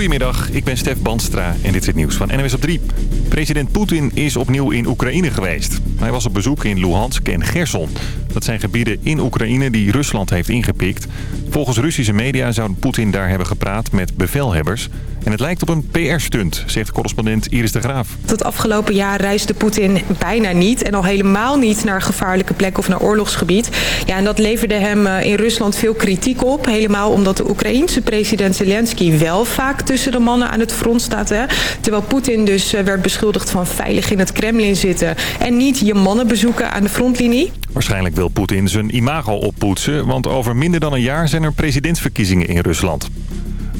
Goedemiddag, ik ben Stef Bandstra en dit is het nieuws van NWS op 3. President Poetin is opnieuw in Oekraïne geweest. Hij was op bezoek in Luhansk en Gerson. Dat zijn gebieden in Oekraïne die Rusland heeft ingepikt. Volgens Russische media zou Poetin daar hebben gepraat met bevelhebbers. En het lijkt op een PR-stunt, zegt correspondent Iris de Graaf. Het afgelopen jaar reisde Poetin bijna niet en al helemaal niet naar gevaarlijke plekken of naar oorlogsgebied. Ja, en dat leverde hem eh, in Rusland veel kritiek op. Helemaal omdat de Oekraïense president Zelensky wel vaak tussen de mannen aan het front staat. Hè? Terwijl Poetin dus eh, werd beschuldigd van veilig in het Kremlin zitten en niet je mannen bezoeken aan de frontlinie. Waarschijnlijk wil Poetin zijn imago oppoetsen, want over minder dan een jaar zijn er presidentsverkiezingen in Rusland.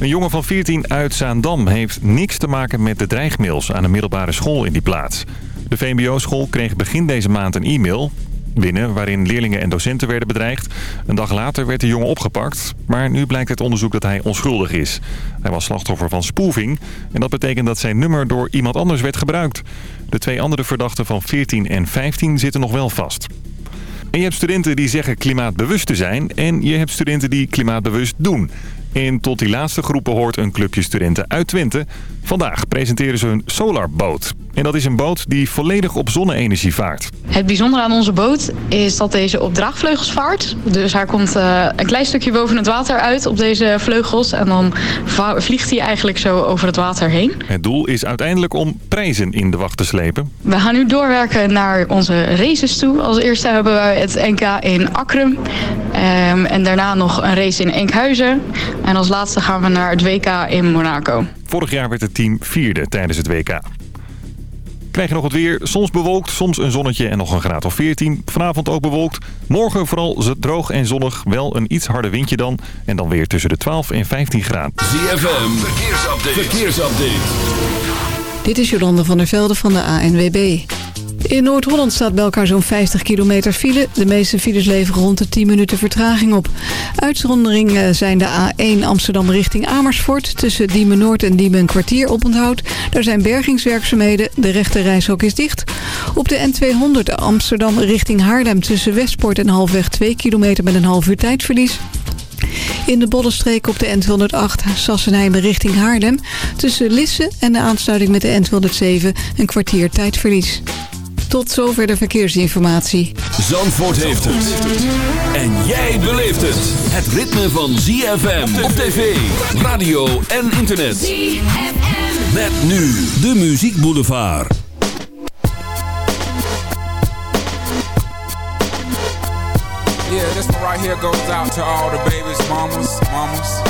Een jongen van 14 uit Zaandam heeft niks te maken met de dreigmails aan een middelbare school in die plaats. De VMBO-school kreeg begin deze maand een e-mail binnen waarin leerlingen en docenten werden bedreigd. Een dag later werd de jongen opgepakt, maar nu blijkt het onderzoek dat hij onschuldig is. Hij was slachtoffer van spoofing en dat betekent dat zijn nummer door iemand anders werd gebruikt. De twee andere verdachten van 14 en 15 zitten nog wel vast. En je hebt studenten die zeggen klimaatbewust te zijn en je hebt studenten die klimaatbewust doen. En tot die laatste groepen hoort een clubje studenten uit Twente. Vandaag presenteren ze een solarboot. En dat is een boot die volledig op zonne-energie vaart. Het bijzondere aan onze boot is dat deze op draagvleugels vaart. Dus hij komt uh, een klein stukje boven het water uit op deze vleugels. En dan vliegt hij eigenlijk zo over het water heen. Het doel is uiteindelijk om prijzen in de wacht te slepen. We gaan nu doorwerken naar onze races toe. Als eerste hebben we het NK in Akrum. Um, en daarna nog een race in Enkhuizen. En als laatste gaan we naar het WK in Monaco. Vorig jaar werd het team vierde tijdens het WK. Krijg je nog het weer. Soms bewolkt, soms een zonnetje en nog een graad of 14. Vanavond ook bewolkt. Morgen vooral droog en zonnig. Wel een iets harder windje dan. En dan weer tussen de 12 en 15 graden. ZFM, verkeersupdate. verkeersupdate. Dit is Jolande van der Velde van de ANWB. In Noord-Holland staat bij elkaar zo'n 50 kilometer file. De meeste files leveren rond de 10 minuten vertraging op. Uitzondering eh, zijn de A1 Amsterdam richting Amersfoort. Tussen Diemen Noord en Diemen een kwartier oponthoud. Daar zijn bergingswerkzaamheden. De rechte reishok is dicht. Op de N200 Amsterdam richting Haarlem tussen Westpoort en halfweg 2 kilometer met een half uur tijdverlies. In de Bollenstreek op de N208 Sassenheim richting Haarlem... tussen Lisse en de aansluiting met de N207 een kwartier tijdverlies. Tot zover de verkeersinformatie. Zandvoort heeft het. En jij beleeft het. Het ritme van ZFM op tv, radio en internet. ZFM. Met nu de Muziek Boulevard. Yeah, this one right here goes out to all the babies, mamas, mamas.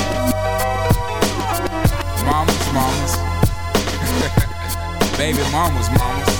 Mamas, mamas. Baby mamas, mamas.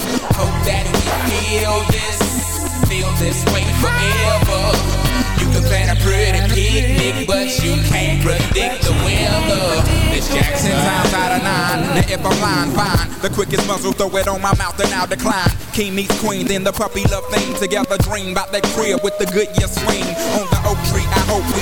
Hope that we feel this, feel this way forever. You can plan a pretty picnic, but you can't predict the weather. Miss Jackson times out of nine. Now if I'm lying, fine. The quickest muzzle, throw it on my mouth and I'll decline. King meets queen, then the puppy love thing. Together dream about that crib with the good year swing. On the oak tree, I hope we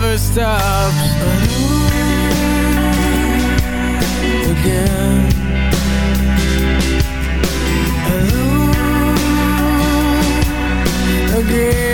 never stops. Again. Again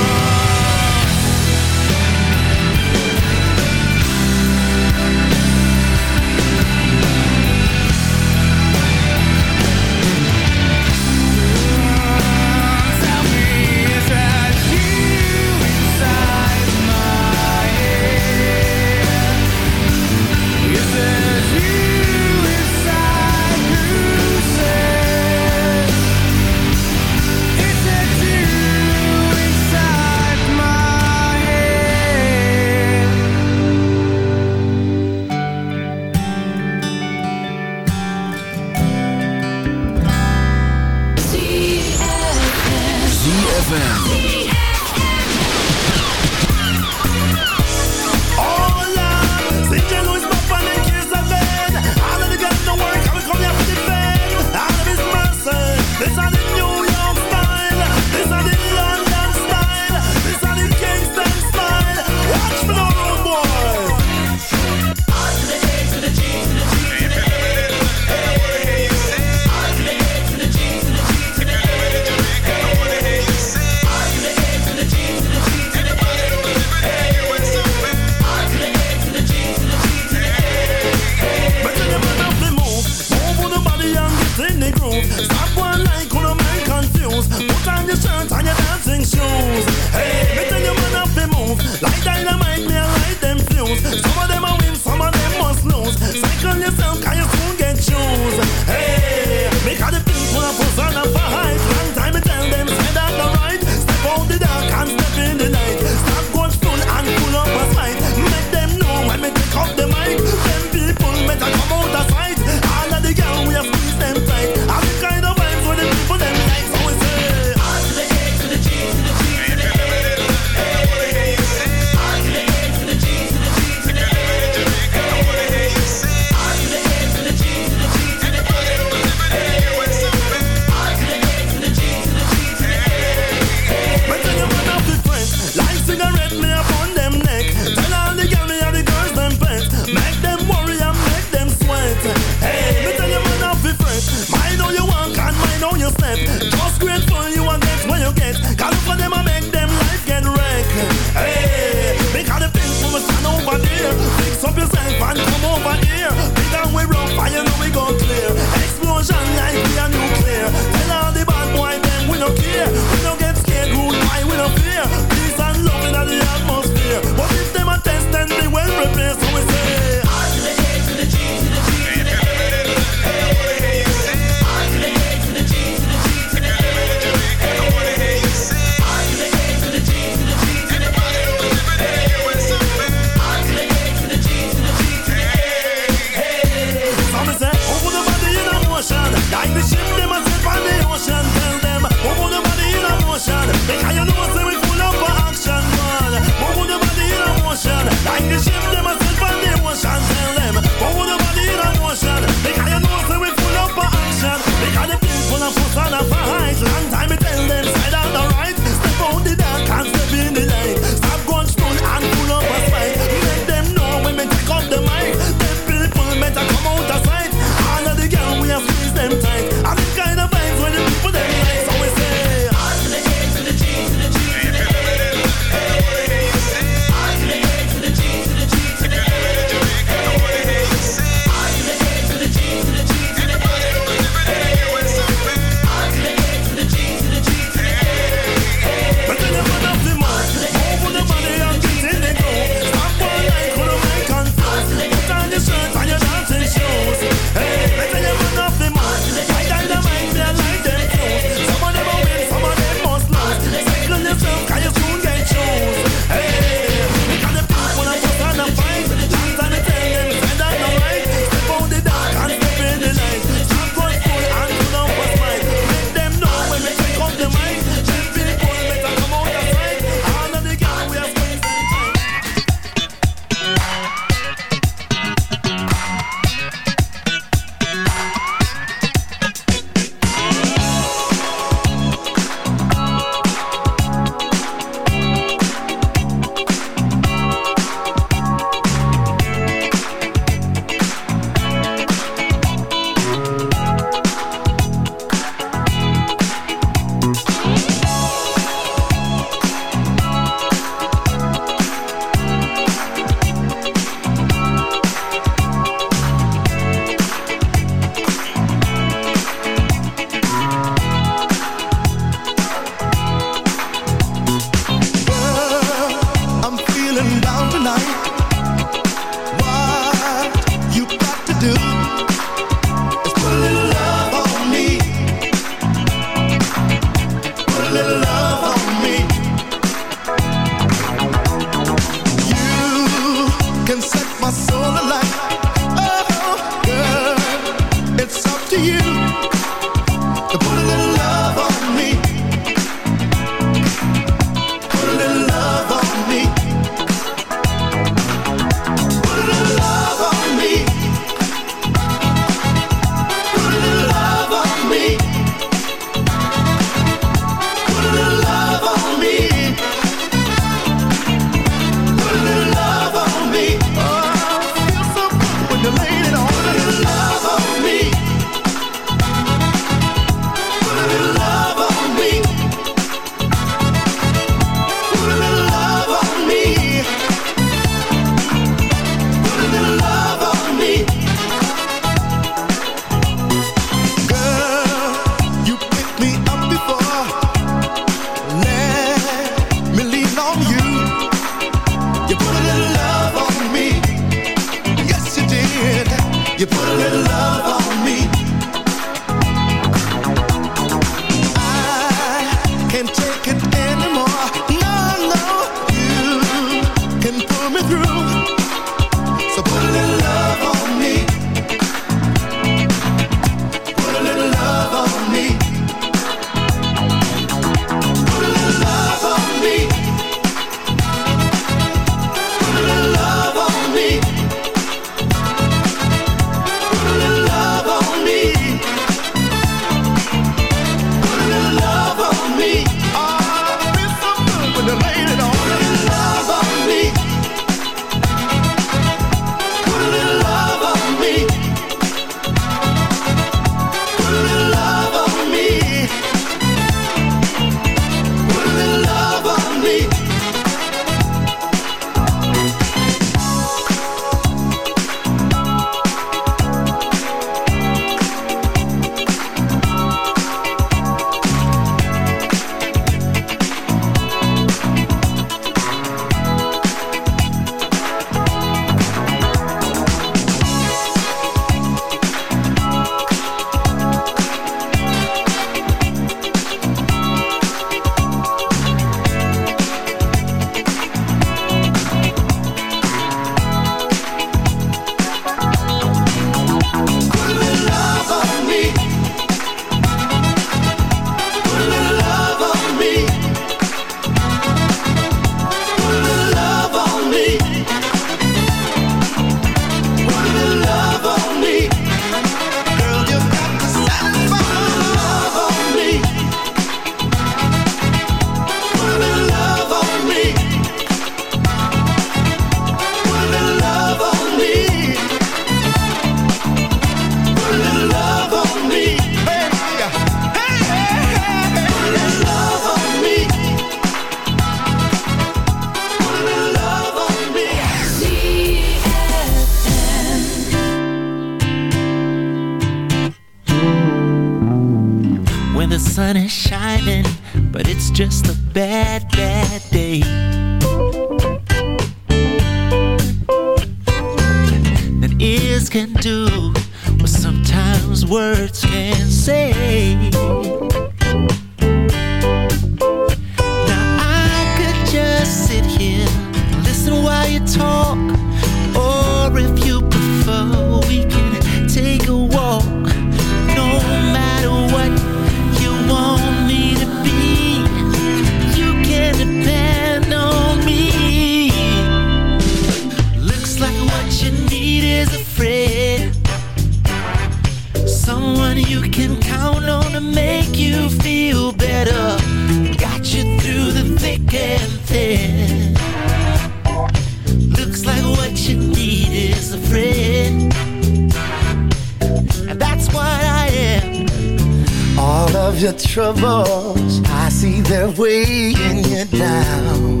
weighing you down.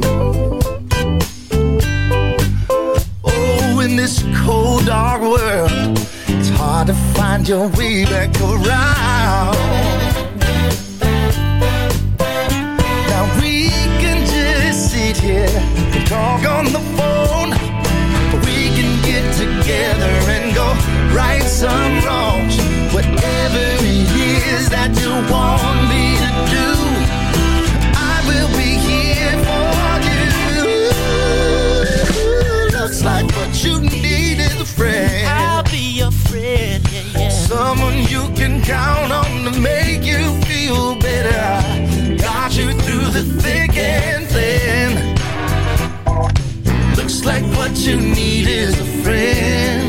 Oh, in this cold, dark world, it's hard to find your way back around. Now we can just sit here and talk on the phone. We can get together and go right some wrongs. Whatever it is that you want me like what you need is a friend. I'll be your friend, yeah, yeah. Someone you can count on to make you feel better. Got you through the thick and thin. Looks like what you need is a friend.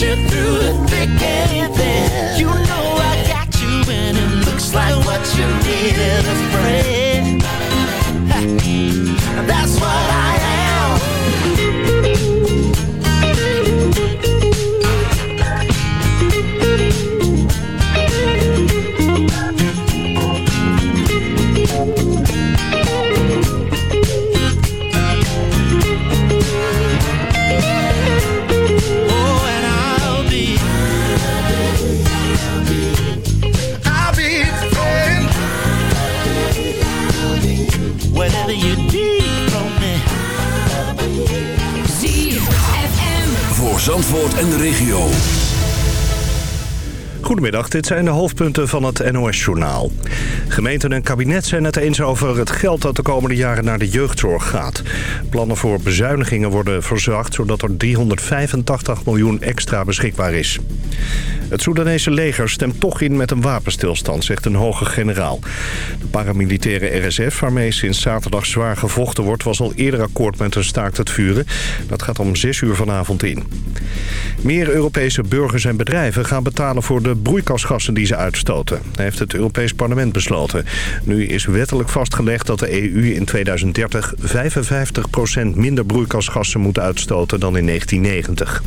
you through the thick and thin. You know I got you, and it looks like what you need is a friend. That's why. Regio. Goedemiddag, dit zijn de hoofdpunten van het NOS-journaal. Gemeenten en kabinet zijn het eens over het geld dat de komende jaren naar de jeugdzorg gaat. Plannen voor bezuinigingen worden verzacht... zodat er 385 miljoen extra beschikbaar is. Het Soedanese leger stemt toch in met een wapenstilstand, zegt een hoge generaal. De paramilitaire RSF, waarmee sinds zaterdag zwaar gevochten wordt... was al eerder akkoord met een staakt het vuren. Dat gaat om 6 uur vanavond in. Meer Europese burgers en bedrijven gaan betalen voor de broeikasgassen die ze uitstoten. Dat heeft het Europees Parlement besloten. Nu is wettelijk vastgelegd dat de EU in 2030 55% minder broeikasgassen moet uitstoten dan in 1990.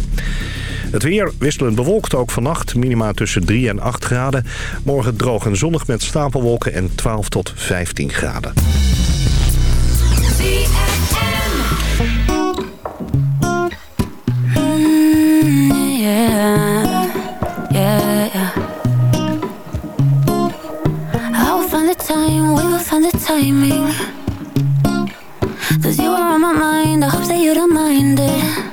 Het weer wisselend bewolkt ook vannacht. Minima tussen 3 en 8 graden. Morgen droog en zonnig met stapelwolken en 12 tot 15 graden. timing. Cause you are on mind.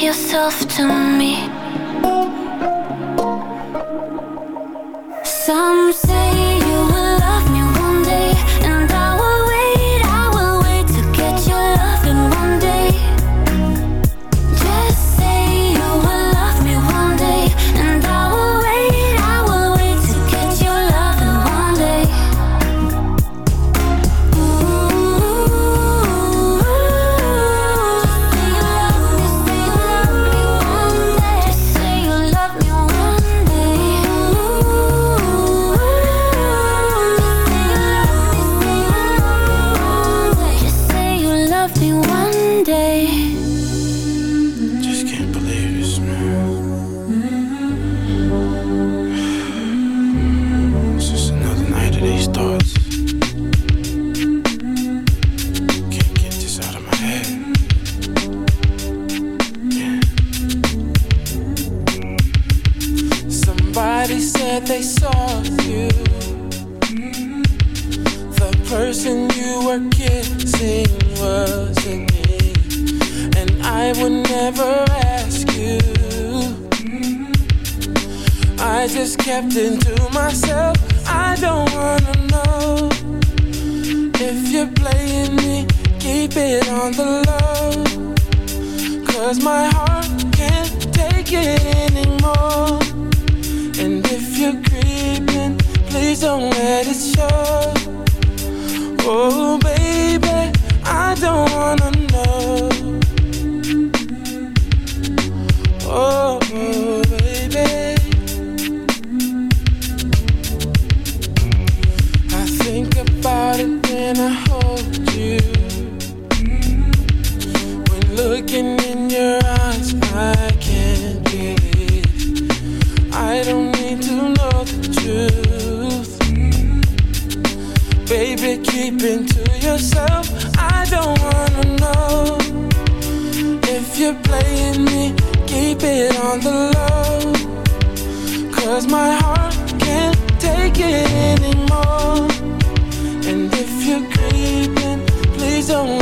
yourself to me. Keeping to yourself. I don't wanna know if you're playing me. Keep it on the low. Cause my heart can't take it anymore. And if you're creeping, please don't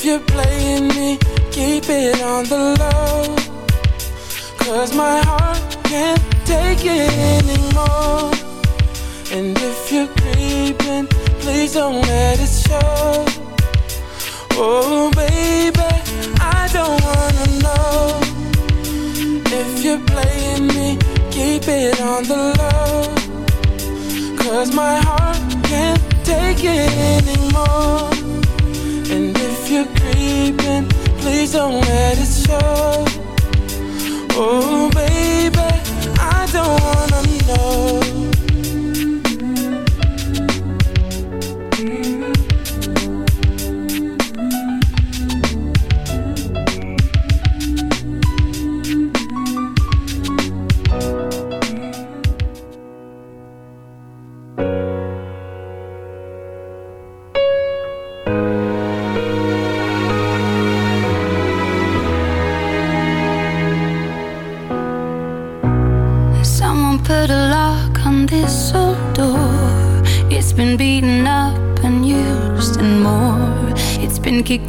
If you're playing me, keep it on the low. Cause my heart can't take it anymore. Please don't let it show. Oh,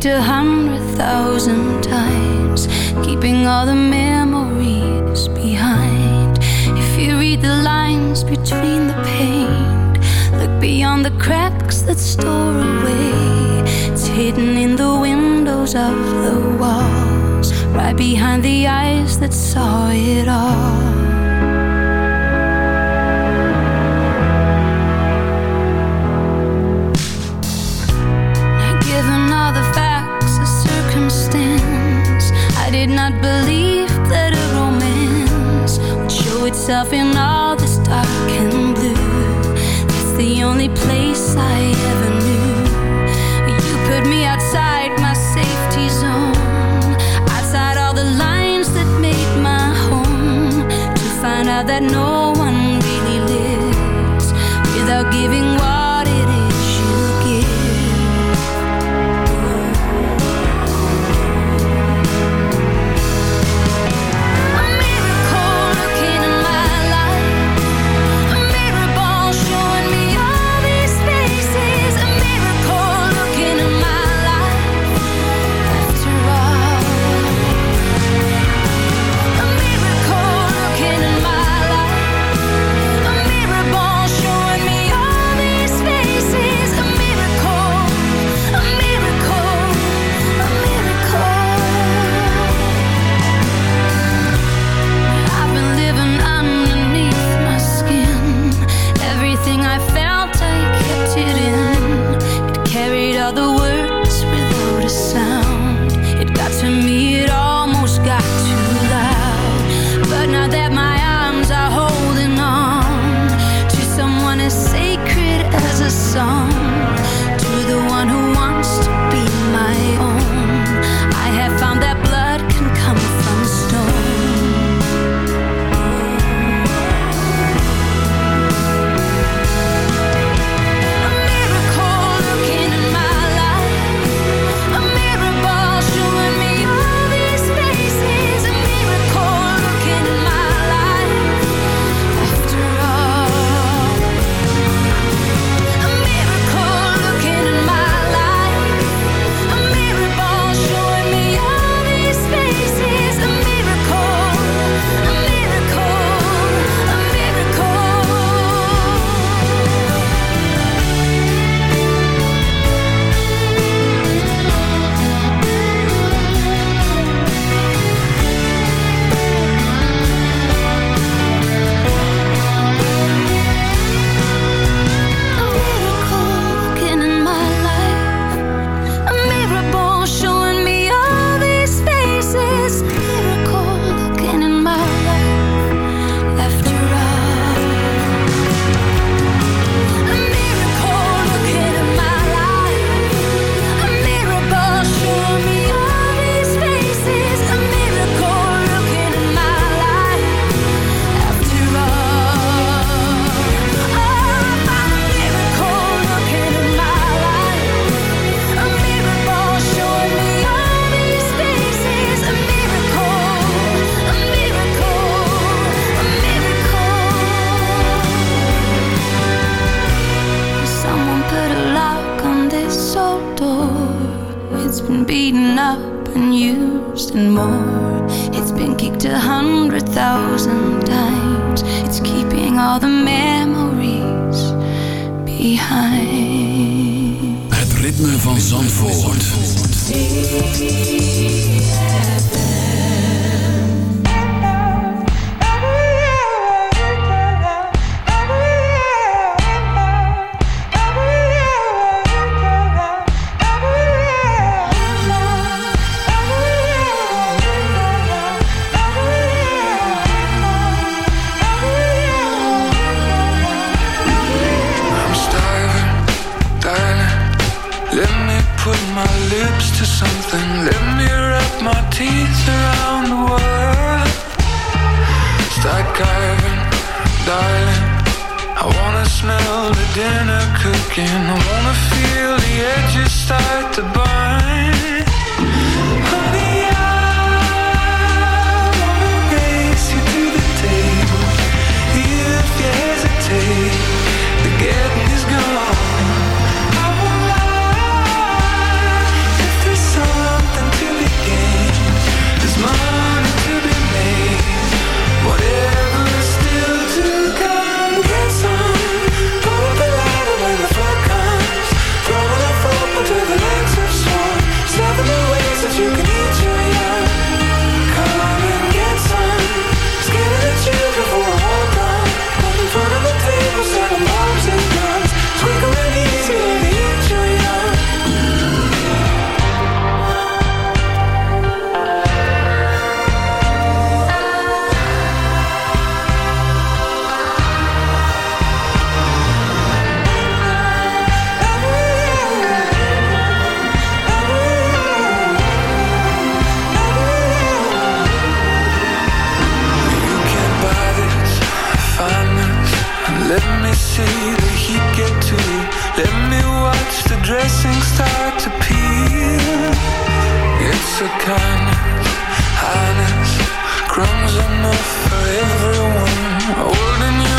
It's that no dinner cooking. I wanna feel the edges start to burn. say the heat get to you. Let me watch the dressing start to peel. It's a kindness, highness Crumbs enough for everyone. Holding you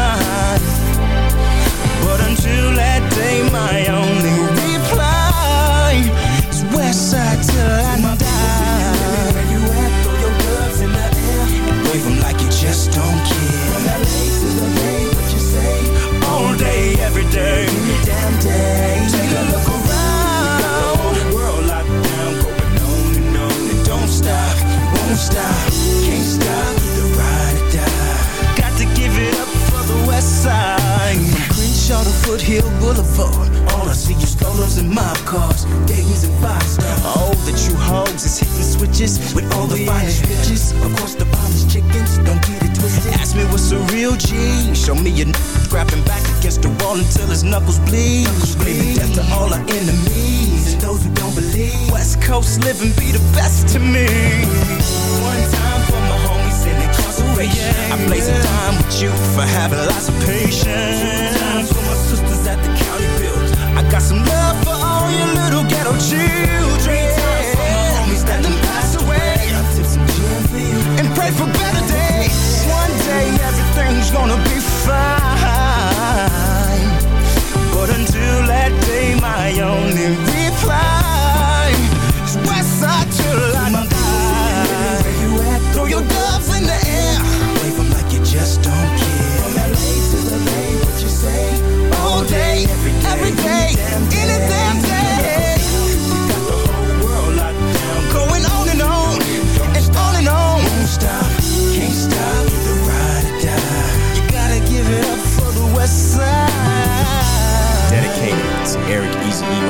until that day, my only reply is till I die. Wave 'em like you just don't care. From LA to the Bay, what you say? All day, every day, every damn day. To Boulevard. All I see is strollers and mob cars, Dayton's and five stars. Oh, the true hoes is hitting switches with all the finest bitches. Of course, the finest chickens, don't get it twisted. Ask me what's a real G. Show me a n- grabbing back against the wall until his knuckles bleed. Screaming death to all our enemies and those who don't believe. West Coast living be the best to me. One time for my homies in incarceration. Oh, I blaze a dime with you for having lots of patience.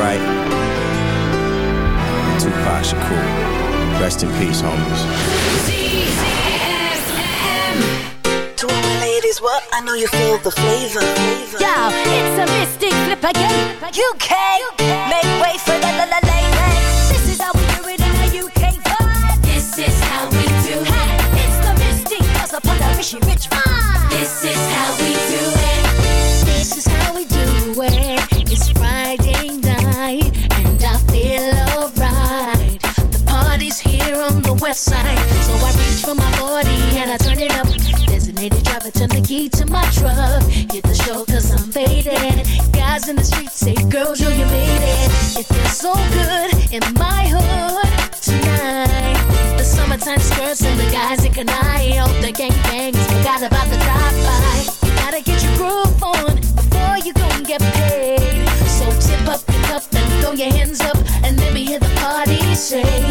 Easy. Wright and Tupac Shakur. Rest in peace, homies. To all my ladies, what? I know you feel the flavor. Yo, it's a mystic flip again. UK, make way for the la la ladies. This is how we do it in the UK vibe. This is how we do it. It's the mystic cause upon the Rishi Rich vibe. This is how we do it. This is how we do it. West side, so I reach for my 40 and I turn it up. Designated driver, turn the key to my truck. Hit the show cause I'm faded. Guys in the streets say, girls, yo, you made it. It feels so good in my hood tonight. The summertime skirts and the guys in Kanai. All the gangbangs forgot about the drive-by. You gotta get your groove on before you go and get paid. So tip up your cup and throw your hands up and let me hear the party say.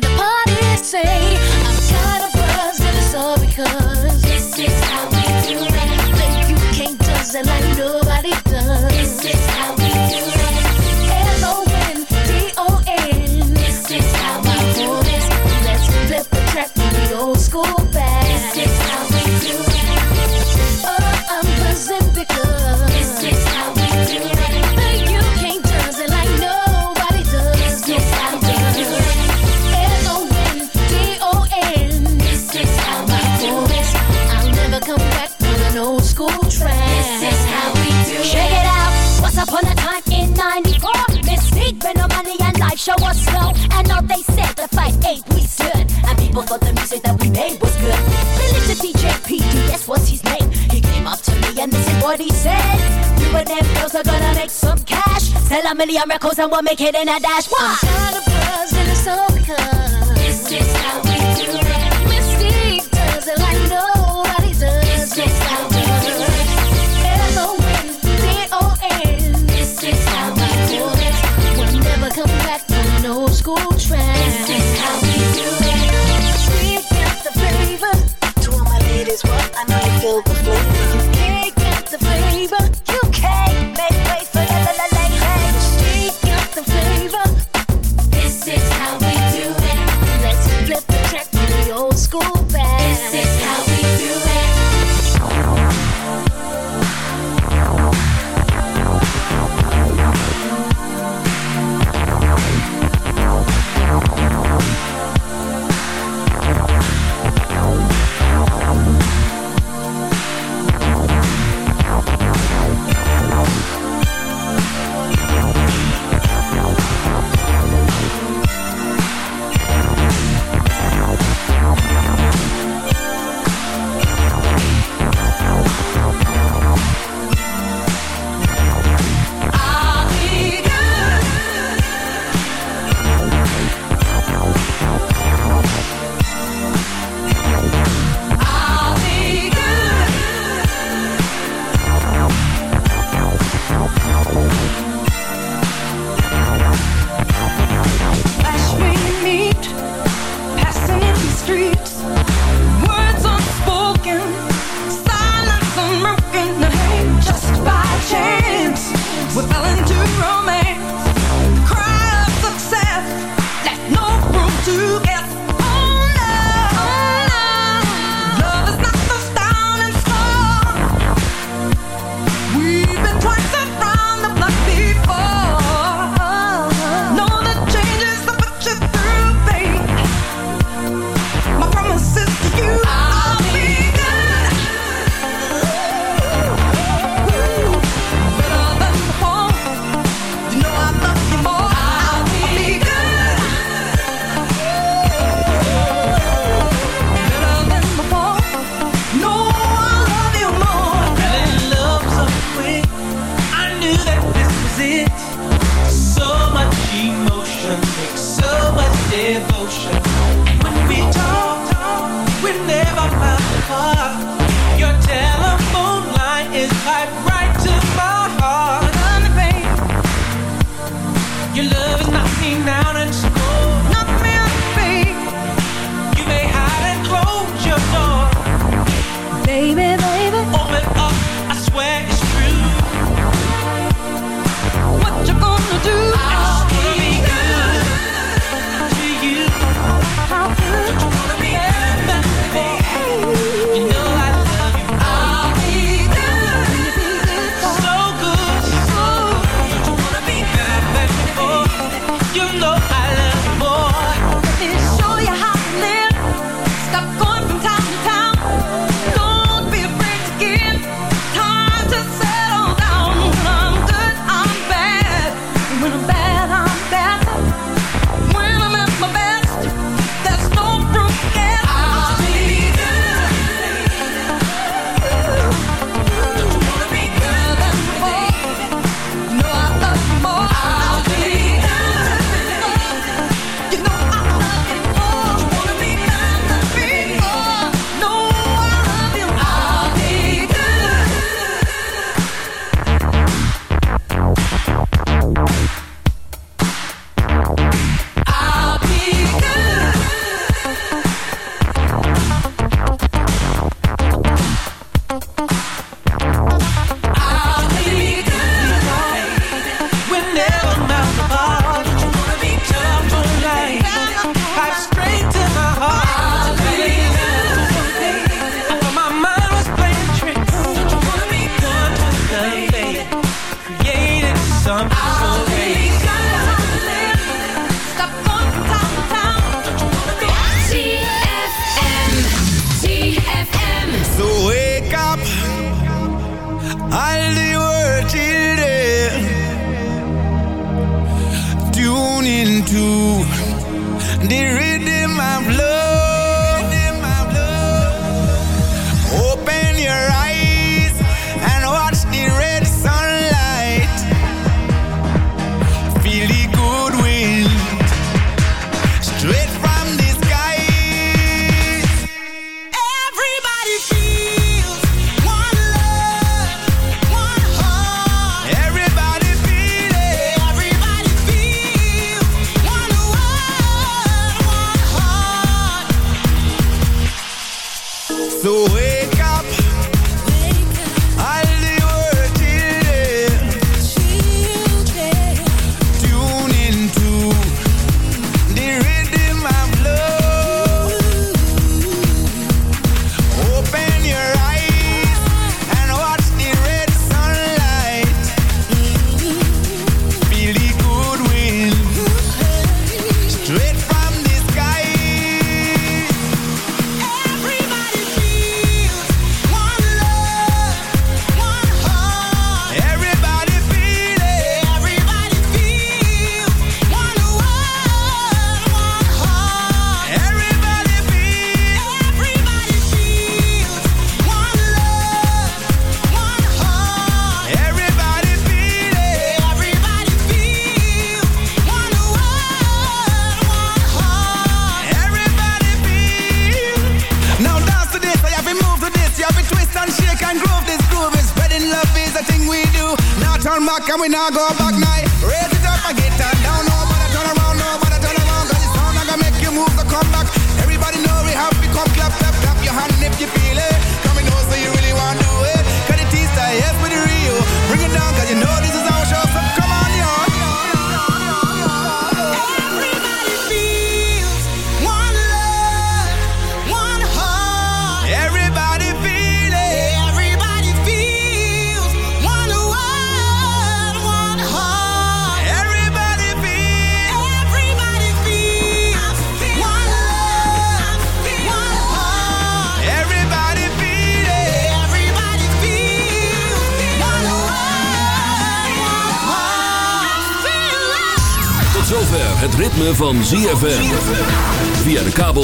the party say, show us snow. and all they said the fight ain't we stood. And people thought the music that we made was good. Billy the DJ PD, that's what's his name. He came up to me and this is what he said. You and them girls are gonna make some cash. Sell a million records and we'll make it in a dash. What? I'm tired of buzzing, it's all because this is how